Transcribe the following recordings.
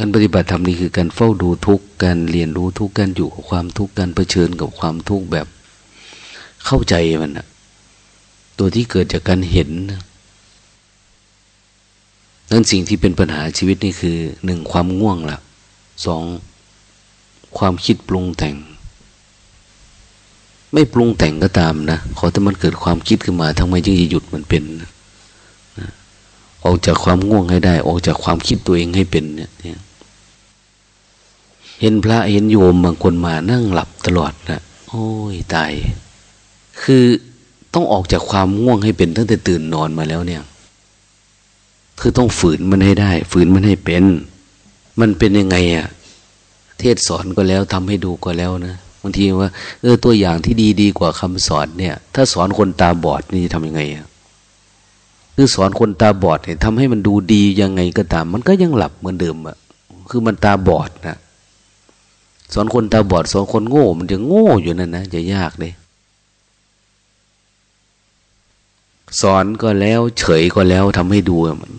การปฏิบัติธรรมนี่คือการเฝ้าดูทุกการเรียนรู้ทุกการอยู่กับความทุกการเผชิญกับความทุกข์แบบ เข้าใจมันนะตัวที่เกิดจากการเห็นนั่นสิ่งที่เป็นปัญหาชีวิตนี่คือหนึ่งความง่วงละสองความคิดปรุงแต่ง ไม่ปรุงแต่งก็ตามนะขอแต่มันเกิดความคิดขึ้นมาทำไมจึงจะหยุดมันเป็นนะออกจากความง่วงให้ได้ ออกจากความคิดตัวเองให้เป็นเนี่ย เห็นพระเห็นโยมบางคนมานั่งหลับตลอดนะโอ้ยตาย คือต้องออกจากความง่วงให้เป็นตั้งแต่ตื่นนอนมาแล้วเนี่ย คือต้องฝืนมันให้ได้ ฝืนมันให้เป็น มันเป็นยังไงอะ่ะ เทศสอนก็แล้วทำให้ดูก็แล้วนะบางทีว่าเออตัวอย่างที่ดีดีกว่าคำสอนเนี่ย ถ้าสอนคนตาบอดนี่ทำยังไงอะ่ะคือสอนคนตาบอดเนี่ยทำให้มันดูดียังไงก็ตาม มันก็ยังหลับเหมือนเดิมอะ่ะคือมันตาบอดนะ สอนคนตาบอดสอนคนโง่ มันจะโง่อยู่นั่นนะจะยากเลยสอนก็แล้วเฉยก็แล้วทำให้ดู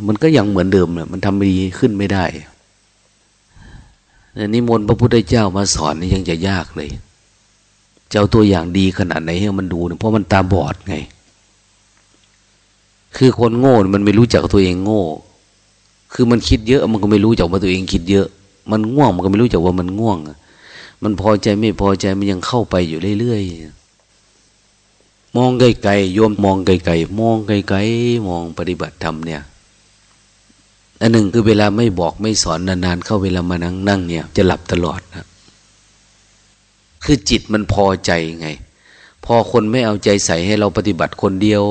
มันก็ยังเหมือนเดิมเลยมันทำดีขึ้นไม่ได้นิมนต์พระพุทธเจ้ามาสอนนี่ยังจะยากเลย เจ้าตัวอย่างดีขนาดไหนให้มันดูเนี่ยเพราะมันตาบอดไง คือคนโง่ มันไม่รู้จักตัวเองโง่ คือมันคิดเยอะ มันก็ไม่รู้จักว่าตัวเองคิดเยอะ มันง่วงมันก็ไม่รู้จักว่ามันง่วง มันพอใจไม่พอใจมันยังเข้าไปอยู่เรื่อยๆ มองไกลๆโยมมองไกลๆมองไกลๆมองปฏิบัติธรรมเนี่ยอันหนึ่งคือเวลาไม่บอกไม่สอนนานๆเข้าเวลามานั่งนั่งเนี่ย จะหลับตลอดนะคือจิตมันพอใจไง พอคนไม่เอาใจใส่ให้เราปฏิบัติคนเดียว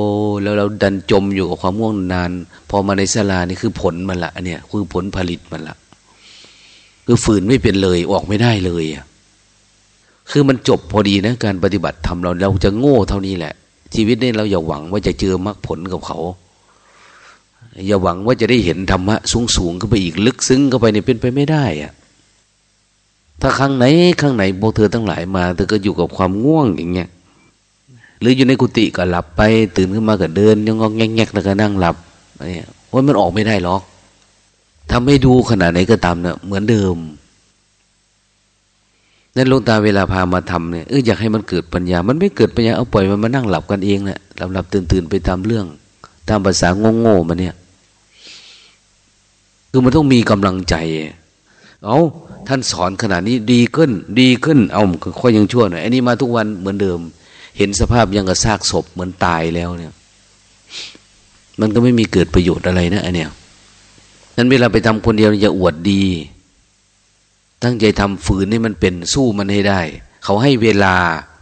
แล้วเราดันจมอยู่กับความง่วงนาน พอมาในสลานี่คือผลมันละเนี่ย คือผลผลิตมันละคือฝืนไม่เป็นเลยออกไม่ได้เลยอะ คือมันจบพอดีนะ การปฏิบัติทำเราเราจะโง่เท่านี้แหละ ชีวิตนี้เราอย่าหวังว่าจะเจอมรรคผลกับเขา อย่าหวังว่าจะได้เห็นธรรมะสูงสูงขึ้นไปอีกลึกซึ้งเข้าไปเนี่ยเป็นไปไม่ได้อะถ้าครั้งไหนครั้งไหนพวกเธอทั้งหลายมาเธอก็อยู่กับความง่วงอย่างเงี้ยหรืออยู่ในกุฏิก็หลับไป ตื่นขึ้นมาก็เดินยังงอแงกๆแล้วก็นั่งหลับเนี่ยว่ามันออกไม่ได้หรอกทำให้ดูขนาดไหนก็ตามเนะ่ะเหมือนเดิม นั่นลงตาเวลาพามาทำเนี่ยเอออยากให้มันเกิดปัญญา มันไม่เกิดปัญญาเอาปล่อยมันมานั่งหลับกันเองเนะี่ยหลับหลับตื่นตื่นไปตามเรื่อง ตามภาษาโง่โง่มาเนี่ย คือมันต้องมีกำลังใจ เอาท่านสอนขนาดนี้ดีขึ้น ดีขึ้น เอาค่อยยังชั่วหน่อยอันนี้มาทุกวันเหมือนเดิม เห็นสภาพยังกระซากศพเหมือนตายแล้วเนี่ย มันก็ไม่มีเกิดประโยชน์อะไรนะอันเนี้ยนั้นเวลาไปทำคนเดียวอย่าอวดดี ตั้งใจทำฝืนให้มันเป็นสู้มันให้ได้ เขาให้เวลา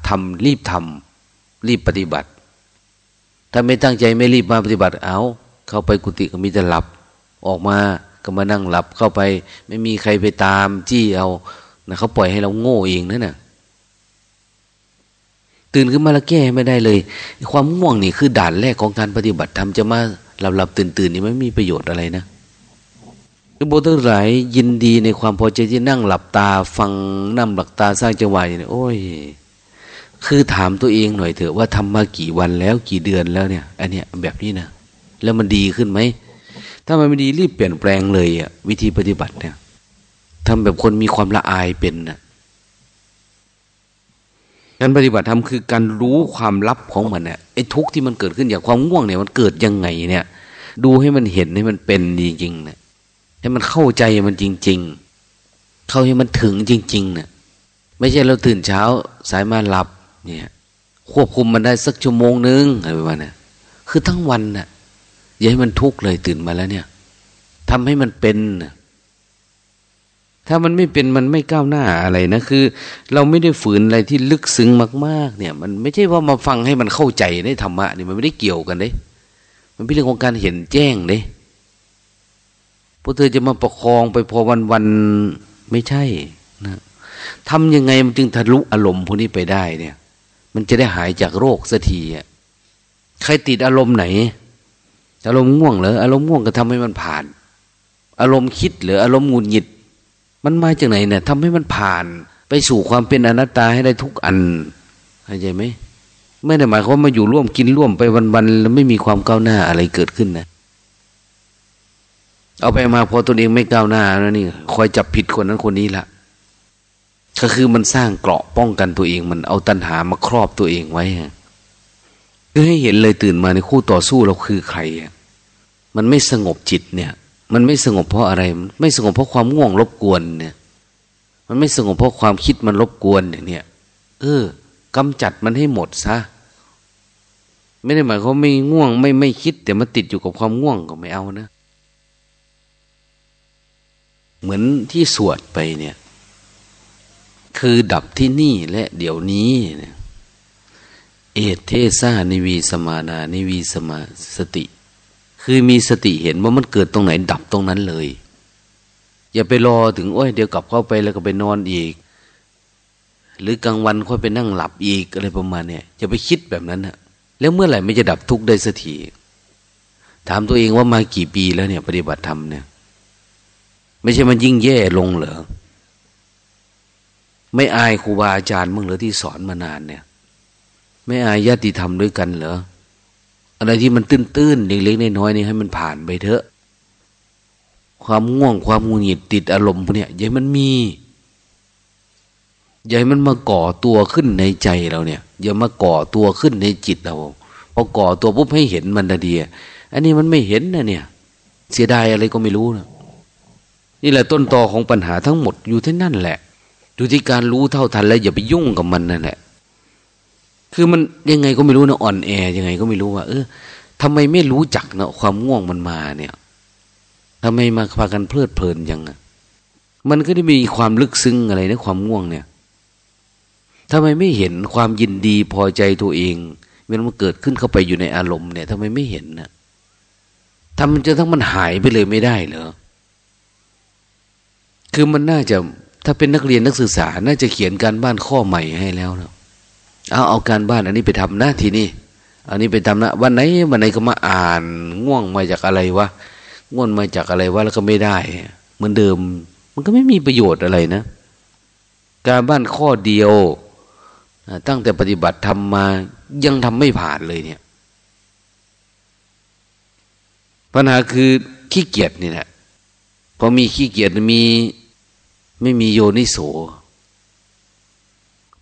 ทำรีบทำรีบปฏิบัติ ถ้าไม่ตั้งใจไม่รีบมาปฏิบัติเอาเข้าไปกุฏิก็มีแต่หลับ ออกมาก็มานั่งหลับเข้าไป ไม่มีใครไปตามจี้เอานะเขาปล่อยให้เราโง่เองนั่นน่ะตื่นขึ้นมาแล้วแก้ไม่ได้เลย ความง่วงนี่คือด่านแรกของการปฏิบัติทำจะมาหลับหลับตื่นตื่นนี่ไม่มีประโยชน์อะไรนะ คือโบทั้งหลายยินดีในความพอใจที่นั่งหลับตา ฟังนั่งหลับตาสร้างจังหวะเนี่ยโอ้ย คือถามตัวเองหน่อยเถอะว่าทำมากี่วันแล้วกี่เดือนแล้วเนี่ย อันเนี้ยแบบนี้นะแล้วมันดีขึ้นไหมถ้ามันไม่ดีรีบเปลี่ยนแปลงเลยอะวิธีปฏิบัติเนี่ยทำแบบคนมีความละอายเป็นนะการปฏิบัติทำคือการรู้ความลับของมันเนี่ยไอ้ทุกข์ที่มันเกิดขึ้นอย่างความง่วงเนี่ยมันเกิดยังไงเนี่ย ดูให้มันเห็นให้มันเป็นจริงๆเนี่ย ให้มันเข้าใจมันจริง ๆ เข้าให้มันถึงจริงๆเนะี่ยไม่ใช่เราตื่นเช้าสายมาหลับเนี่ยควบคุมมันได้สักชั่วโมงนึงอะไรประมาณนี้คือทั้งวันนะ่ะอย่าให้มันทุกข์เลยตื่นมาแล้วเนี่ยทำให้มันเป็น ถ้ามันไม่เป็นมันไม่ก้าวหน้าอะไรนะคือ เราไม่ได้ฝืนอะไรที่ลึกซึ้งมาก ๆ เนี่ย มันไม่ใช่ว่ามาฟังให้มันเข้าใจได้ธรรมะนี่มันไม่ได้เกี่ยวกันเด้ มันเป็นเรื่องของการเห็นแจ้งเด้ พวกเธอจะมาประคองไปพอวันวันไม่ใช่นะทำยังไงมันจึงทะลุอารมณ์พวกนี้ไปได้เนี่ย มันจะได้หายจากโรคสักทีอะใครติดอารมณ์ไหน อารมณ์ง่วงเหรออารมณ์ง่วงก็ทำให้มันผ่าน อารมณ์คิดหรืออารมณ์หงุดหงิด มันมาจากไหนเนี่ยทำให้มันผ่าน ไปสู่ความเป็นอนัตตาให้ได้ทุกอันเข้าใจไหมไม่ได้หมายความว่ามาอยู่ร่วมกินร่วมไปวันๆแล้วไม่มีความก้าวหน้าอะไรเกิดขึ้นนะ เอาไปมาพอตัวเองไม่ก้าวหน้าแล้วนี่คอยจับผิดคนนั้นคนนี้ละก็คือมันสร้างเกราะป้องกันตัวเอง มันเอาตัณหามาครอบตัวเองไว้คือให้เห็นเลยตื่นมาในคู่ต่อสู้เราคือใครมันไม่สงบจิตเนี่ย มันไม่สงบเพราะอะไร ไม่สงบเพราะความง่วงรบกวนเนี่ย มันไม่สงบเพราะความคิดมันรบกวนอย่างเนี้ยเออกำจัดมันให้หมดซะไม่ได้หมายเขาไม่ง่วงไม่ไม่คิด แต่มันติดอยู่กับความง่วงก็ไม่เอานะ เหมือนที่สวดไปเนี่ย คือดับที่นี่และเดี๋ยวนี้เนี่ยเอเทซานิวีสมานานิวีสมาสติ คือมีสติเห็นว่ามันเกิดตรงไหนดับตรงนั้นเลย อย่าไปรอถึงโอ้ยเดี๋ยวกลับเข้าไปแล้วก็ไปนอนอีก หรือกลางวันค่อยไปนั่งหลับอีกอะไรประมาณเนี่ยอย่าไปคิดแบบนั้นนะแล้วเมื่อไหร่ไม่จะดับทุกข์ได้สักทีถามตัวเองว่ามากี่ปีแล้วเนี่ย ปฏิบัติธรรมเนี่ย ไม่ใช่มันยิ่งแย่ลงเหรอไม่อายครูบาอาจารย์มึงเหรอที่สอนมานานเนี่ย ไม่อายญาติธรรมด้วยกันเหรออะไรที่มันตื้นๆเล็กๆน้อยๆนี่ให้มันผ่านไปเถอะ ความง่วงความงุนหงิดติดอารมณ์พวกนี้อย่ามันมีอย่าให้มันมาก่อตัวขึ้นในใจเราเนี่ย อย่ามาก่อตัวขึ้นในจิตเราพอก่อตัวปุ๊บให้เห็นมันนาเดีอันนี้มันไม่เห็นนะเนี่ย เสียดายอะไรก็ไม่รู้นะ นี่แหละต้นตอของปัญหาทั้งหมดอยู่ที่นั่นแหละ อยู่ที่การรู้เท่าทันแล้วอย่าไปยุ่งกับมันนั่นแหละ คือมันยังไงก็ไม่รู้นะอ่อนแอยังไงก็ไม่รู้ว่า เออทำไมไม่รู้จักนะความง่วงมันมาเนี่ยทำไมมาพากันเพลิดเพลินยังมันก็ได้มีความลึกซึ้งอะไรนะความง่วงเนี่ยทำไมไม่เห็นความยินดีพอใจตัวเองเวลามันเกิดขึ้นเข้าไปอยู่ในอารมณ์เนี่ยทำไมไม่เห็นนะทำมันจะทั้งมันหายไปเลยไม่ได้เหรอ คือมันน่าจะถ้าเป็นนักเรียนนักศึกษา น่าจะเขียนการบ้านข้อใหม่ให้แล้วนะเอาเอาการบ้านอันนี้ไปทำหน้าทีนี้อันนี้ไปทำนะวันไหนวันไหนก็มาอ่าน ง่วงมาจากอะไรวะง่วงมาจากอะไรวะแล้วก็ไม่ได้ เหมือนเดิม มันก็ไม่มีประโยชน์อะไรนะ การบ้านข้อเดียวตั้งแต่ปฏิบัติทำมายังทำไม่ผ่านเลยเนี่ย ปัญหาคือขี้เกียจนี่แหละ พอมีขี้เกียจมีไม่มีโยนิโส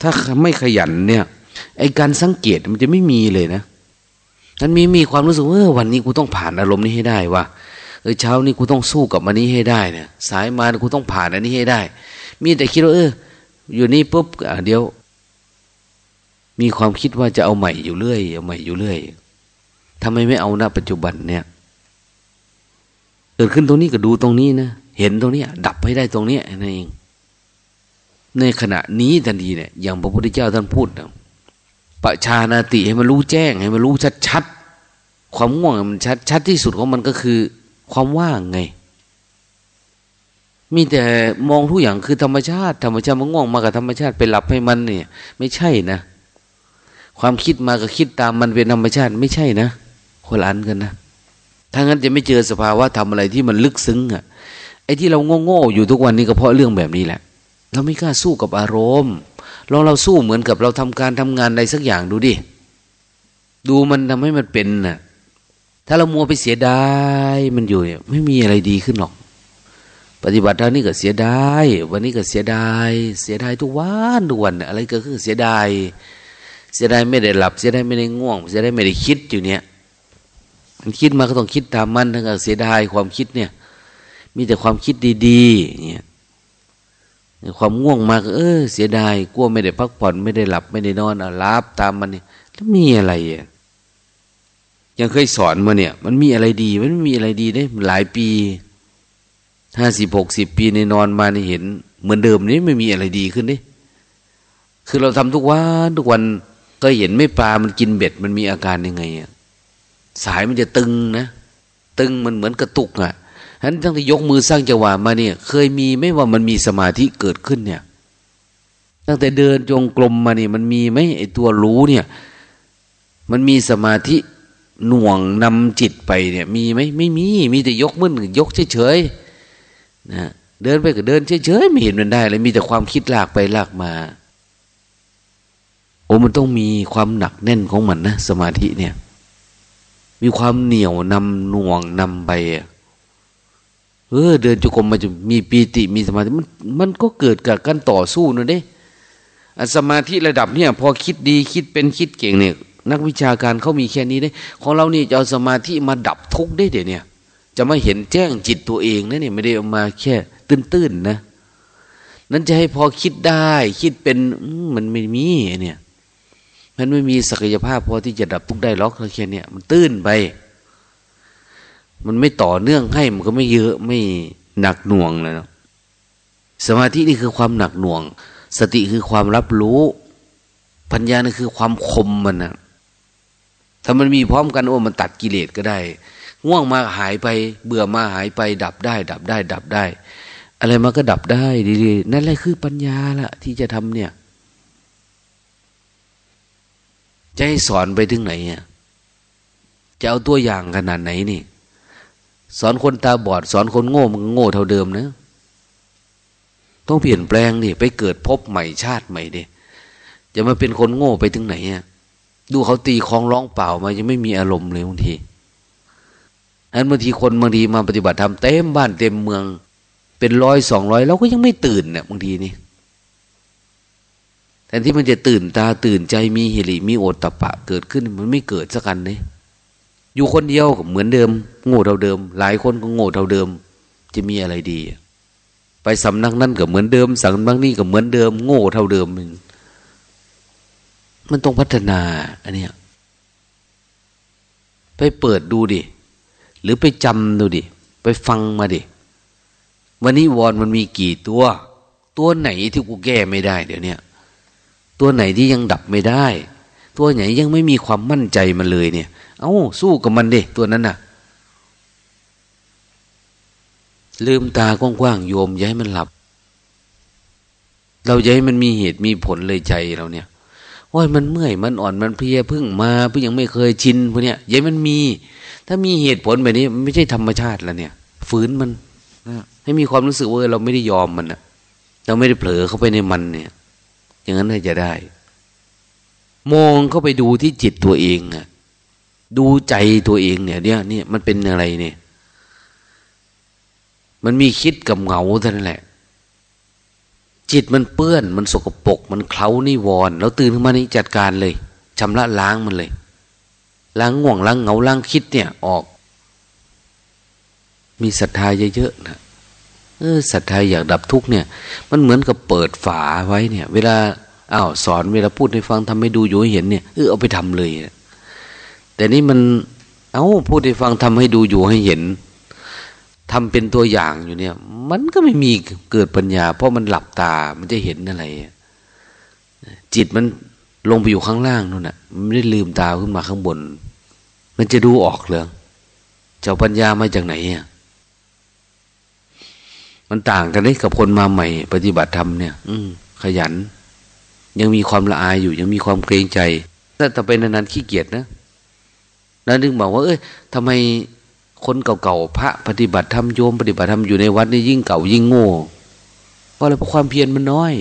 ถ้าไม่ขยันเนี่ยไอการสังเกตมันจะไม่มีเลยนะมันมีมีความรู้สึกว่าวันนี้กูต้องผ่านอารมณ์นี้ให้ได้วะเออเช้านี้กูต้องสู้กับมันนี้ให้ได้เนี่ยสายมากูต้องผ่านอันนี้ให้ได้ มีแต่คิดว่าเออ อยู่นี่ปุ๊บเดี๋ยว มีความคิดว่าจะเอาใหม่อยู่เรื่อยเอาใหม่อยู่เรื่อยทำไมไม่เอาณปัจจุบันเนี่ย เกิดขึ้นตรงนี้ก็ดูตรงนี้นะเห็นตรงนี้ดับให้ได้ตรงนี้นั่นเอง ในขณะนี้ทันทีเนี่ยอย่างพระพุทธเจ้าท่านพูดนะประชานาติให้มันรู้แจ้ง ให้มันรู้ชัดๆความง่วงมันชัดชัดที่สุดของมันก็คือ ความว่างไง มีแต่มองทุกอย่างคือธรรมชาติ ธรรมชาติมันง่วงมากับธรรมชาติไปหลับให้มันเนี่ย ไม่ใช่นะความคิดมาก็คิดตามมันเป็นธรรมชาติ ไม่ใช่นะคนละอันกันนะ ถ้างั้นจะไม่เจอสภาวะทำอะไรที่มันลึกซึ้งอะไอ้ที่เราโง่ๆอยู่ทุกวันนี้ก็เพราะเรื่องแบบนี้แหละ เราไม่กล้าสู้กับอารมณ์ลองเราสู้เหมือนกับเราทำการทำงานใดสักอย่างดูดิ ดูมันทำให้มันเป็นน่ะ ถ้าเรามัวไปเสียดายมันอยู่เนี่ยไม่มีอะไรดีขึ้นหรอก ปฏิบัติเท่านี้ก็เสียดาย วันนี้ก็เสียดาย เสียดายทุกวันทุกวันอะไรก็คือเสียดาย เสียดายไม่ได้หลับ เสียดายไม่ได้ง่วง เสียดายไม่ได้คิดอยู่เนี่ย มันคิดมาก็ต้องคิดตามมันทั้งเสียดายความคิดเนี่ย มีแต่ความคิดดีๆเนี่ยความง่วงมาก็เออ เสียดายกลัวไม่ได้พักผ่อนไม่ได้หลับไม่ได้นอนอะลับตามมันเนี่ยแล้วมีอะไรอะยังเคยสอนมาเนี่ย มันมีอะไรดี มันไม่มีอะไรดีได้หลายปีห้าสิบหกสิบปีในนอนมาเนี่เห็น เหมือนเดิมนี้ไม่มีอะไรดีขึ้นดิคือเราทำทุกวันทุกวันก็เห็นไม่ปลามันกินเบ็ดมันมีอาการยังไงอะ สายมันจะตึงนะ ตึงมันเหมือนกระตุกอะฉะนั้นตั้งแต่ยกมือสร้างจังหวะมาเนี่ย เคยมีไม่ว่ามันมีสมาธิเกิดขึ้นเนี่ย ตั้งแต่เดินจงกรมมาเนี่ย มันมีไหมไอตัวรู้เนี่ย มันมีสมาธิหน่วงนำจิตไปเนี่ย มีไหมไม่มี มีแต่ยกมือยกเฉยๆนะเดินไปก็เดินเฉยๆไม่เห็นมันได้เลยมีแต่ความคิดลากไปลากมาโอ้มันต้องมีความหนักแน่นของมันนะสมาธิเนี่ย มีความเหนียวนำหน่วงนำไปเออเดินจุกรมมันจะมีปีติมีสมาธิมันมันก็เกิดกับการต่อสู้นั่นเด้สมาธิระดับเนี่ย พอคิดดีคิดเป็นคิดเก่งเนี่ย นักวิชาการเขามีแค่นี้ได้ ของเรานี่จะเอาสมาธิมาดับทุกข์ได้เดี๋ยวนี้จะมาเห็นแจ้งจิตตัวเองนะเนี่ยไม่ได้เอามาแค่ตื้นๆนะนั้นจะให้พอคิดได้ คิดเป็นมันไม่มีเนี่ย มันไม่มีศักยภาพพอที่จะดับทุกได้หรอกแค่นี้มันตื้นไป มันไม่ต่อเนื่องให้มันก็ไม่เยอะไม่หนักหน่วงเลยนะสมาธินี่คือความหนักหน่วง สติคือความรับรู้ ปัญญานี่คือความคมมันนะถ้ามันมีพร้อมกันโอ้มันตัดกิเลสก็ได้ง่วงมาหายไป เบื่อมาหายไป ดับได้ ดับได้ ดับได้ อะไรมาก็ดับได้ดีๆนั่นแหละคือปัญญาละที่จะทำเนี่ย จะให้สอนไปถึงไหนอะจะเอาตัวอย่างขนาดไหนนี่ สอนคนตาบอด สอนคนโง่มันโง่เท่าเดิมนะต้องเปลี่ยนแปลงนี่ไปเกิดพบใหม่ชาติใหม่ดิจะมาเป็นคนโง่ไปถึงไหนอะดูเขาตีคลองร้องเปล่ามายังไม่มีอารมณ์เลยบางทีอันบางทีคนบางทีมาปฏิบัติธรรมเต็มบ้านเต็มเมือง เป็นร้อยสองร้อยเราก็ยังไม่ตื่นเนี่ยบางทีนี่ แทนที่มันจะตื่นตาตื่นใจมีหิริมีโอตตะปะ เกิดขึ้นมันไม่เกิดสักกันเลยอยู่คนเดียวก็เหมือนเดิม โง่เท่าเดิม หลายคนก็โง่เท่าเดิม จะมีอะไรดี ไปสำนักนั่นก็เหมือนเดิมสำนักนี้ก็เหมือนเดิม โง่เท่าเดิมมันมันต้องพัฒนาอันเนี้ยไปเปิดดูดิ หรือไปจำดูดิ ไปฟังมาดิ วันนี้วอนมันมีกี่ตัว ตัวไหนที่กูแก้ไม่ได้เดี๋ยวนี้ ตัวไหนที่ยังดับไม่ได้ ตัวไหนยังไม่มีความมั่นใจมันเลยเนี่ย เอา้าสู้กับมันดิตัวนั้นน่ะ ลืมตากว้างๆโยมย้ายมันหลับ เราย้ายมันมีเหตุมีผลเลยใจเราเนี่ยว่ามันเมื่อยมันอ่อนมันเพลียพึ่งมาเพิ่งยังไม่เคยชินพวกเนี้ยย้ายมันมี ถ้ามีเหตุผลแบบนี้ไม่ใช่ธรรมชาติแล้วเนี่ย ฝืนมันให้มีความรู้สึกว่าเราไม่ได้ยอมมันนะเราไม่ได้เผลอเข้าไปในมันเนี่ย อย่างนั้นจะได้ มองเข้าไปดูที่จิตตัวเองอะดูใจตัวเองเนี่ยเนี่ยเนี่ยมันเป็นอะไรเนี่ย มันมีคิดกับเหงาเท่านั้นแหละ จิตมันเปื้อน มันสกปรกมันเคล้านิวรณ์แล้วตื่นขึ้นมานี่จัดการเลยชำระล้างมันเลยล้างง่วงล้างเหงาล้างคิดเนี่ยออก มีศรัทธาเยอะๆนะ ออศรัทธาอยากดับทุกเนี่ย มันเหมือนกับเปิดฝาไว้เนี่ย เวลาอ้าวสอนเวลาพูดให้ฟังทำให้ดูอยู่เห็นเนี่ยเออเอาไปทำเลย แต่นี่มัน เอา้าพูดให้ฟังทำให้ดูอยู่ให้เห็นทำเป็นตัวอย่างอยู่เนี่ย มันก็ไม่มีเกิดปัญญา เพราะมันหลับตามันจะเห็นอะไร จิตมันลงไปอยู่ข้างล่างนู่นน่ะมันไม่ได้ลืมตาขึ้นมาข้างบน มันจะดูออกเลยเจ้าปัญญามาจากไหนอะ มันต่างกันเลยกับคนมาใหม่ ปฏิบัติธรรมเนี่ย อืมขยัน ยังมีความละอายอยู่ ยังมีความเกรงใจ ถ้าต่อไปนานๆขี้เกียจนะแล้วนึกบอกว่า เอ้ยทำไมคนเก่าๆพระปฏิบัติธรรมโยมปฏิบัติธรรมอยู่ในวัดนี่ยิ่งเก่ายิ่งโง่เพราะอะไรเพราะความเพียรมันน้อย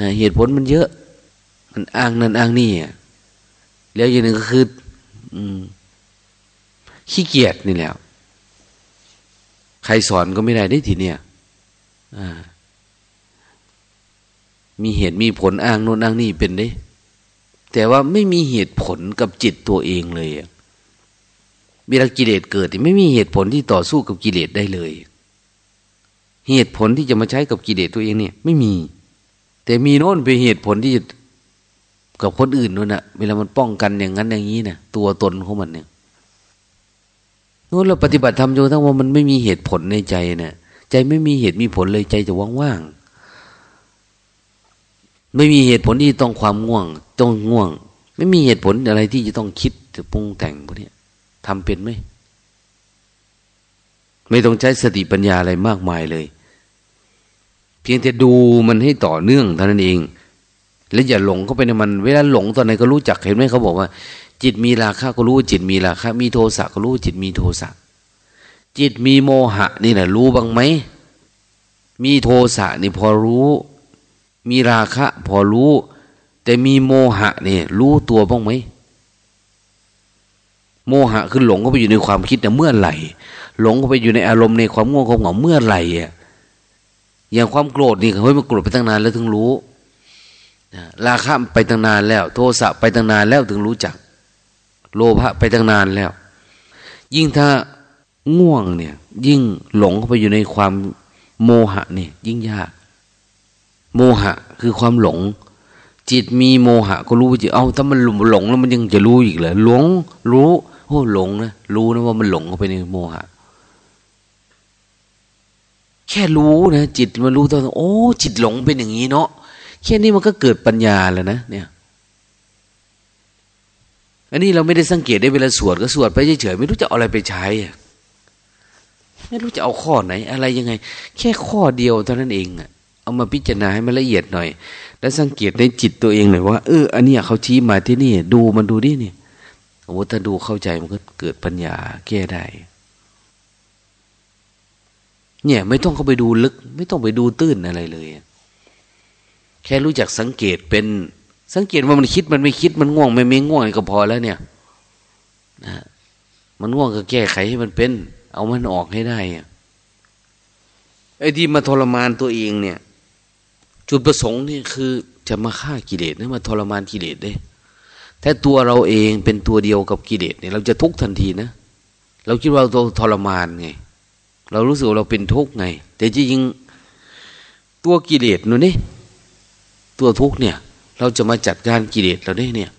นะเหตุผลมันเยอะ มันอ้างนั่นอ้างนี่แล้วอย่างหนึ่งก็คือ อืมขี้เกียจนี่แหละ ใครสอนก็ไม่ได้ได้ทีเนี้ยมีเหตุมีผลอ้างโน่นอ้างนี่เป็นได้ แต่ว่าไม่มีเหตุผลกับจิตตัวเองเลยเวลากิเลสเกิดไม่มีเหตุผลที่ต่อสู้กับกิเลสได้เลย เหตุผลที่จะมาใช้กับกิเลสตัวเองเนี่ย ไม่มี แต่มีโน่นเป็นเหตุผลที่จะกับคนอื่นนู่นนะเวลามันป้องกันอย่างนั้นอย่างนี้นะตัวตนของมันเนี่ย นู้นเราปฏิบัติธรรมจนทั้งว่ามันไม่มีเหตุผลในใจเนะใจไม่มีเหตุมีผลเลยใจจะว่างๆ ไม่มีเหตุผลที่ต้องความง่วง ต้องง่วง ไม่มีเหตุผลอะไรที่จะต้องคิดจะปรุงแต่งพวกนี้ทำเป็นไหมไม่ต้องใช้สติปัญญาอะไรมากมายเลย เพียงแต่ดูมันให้ต่อเนื่องเท่านั้นเอง แล้วอย่าหลงเข้าไปในมัน เวลาหลงตอนไหนก็รู้จักเห็นไหมเขาบอกว่า จิตมีราคะก็รู้จิตมีราคะมีโทสะก็รู้จิตมีโทสะจิตมีโมหะนี่แหละรู้บ้างไหมมีโทสะนี่พอรู้ มีราคะ พอรู้ แต่มีโมหะนี่รู้ตัวบ้างไหมโมหะคือหลงเข้าไปอยู่ในความคิดเนี่ยเมื่อไหร่ หลงเข้าไปอยู่ในอารมณ์ในความง่วงความเหงาเมื่อไหร่อะอย่างความโกรธนี่เฮ้ยมันโกรธไปตั้งนานแล้วถึงรู้ราคะไปตั้งนานแล้ว โทสะไปตั้งนานแล้วถึงรู้จัก โลภะไปตั้งนานแล้ว ยิ่งถ้าง่วงเนี่ย ยิ่งหลงเข้าไปอยู่ในความโมหะเนี่ย ยิ่งยาก โมหะคือความหลง จิตมีโมหะ ก็รู้ว่าจิตเอาถ้ามันหลงหลงแล้วมันยังจะรู้อีกเหรอหลง รู้โอ้หลงนะรู้นะว่ามันหลงเข้าไปในโมหะ แค่รู้นะจิตมันรู้ตัวโอ้ จิตหลงเป็นอย่างนี้เนาะแค่นี้มันก็เกิดปัญญาแล้วนะเนี่ย อันนี้เราไม่ได้สังเกตได้เวลาสวดก็สวดไปเฉยๆไม่รู้จะเอาอะไรไปใช้ไม่รู้จะเอาข้อไหน อะไรยังไง แค่ข้อเดียวเท่านั้นเองเอามาพิจารณาให้มันละเอียดหน่อย แล้วสังเกตในจิตตัวเองหน่อยว่าเอออันนี้เขาชี้มาที่นี่ ดูมันดูดิเนี่ยโอ้ถ้าดูเข้าใจมันก็เกิดปัญญาแก้ได้เนี่ย ไม่ต้องเข้าไปดูลึก ไม่ต้องไปดูตื้นอะไรเลย แค่รู้จักสังเกตเป็น สังเกตว่ามันคิดมันไม่คิดมันง่วง ไม่ไม่ง่วงก็พอแล้วเนี่ยนะมันง่วงก็แก้ไขให้มันเป็น เอามันออกให้ได้ไอ้ที่มาทรมานตัวเองเนี่ย จุดประสงค์นี่คือจะมาฆ่ากิเลสนะมาทรมานกิเลสได้ถ้าตัวเราเองเป็นตัวเดียวกับกิเลสเนี่ยเราจะทุกข์ทันทีนะเราคิดว่าเราทรมานไง เรารู้สึกว่าเราเป็นทุกข์ไง แต่จริงตัวกิเลสนู่นนี่ตัวทุกข์เนี่ย เราจะมาจัดการกิเลสเราได้เนี่ย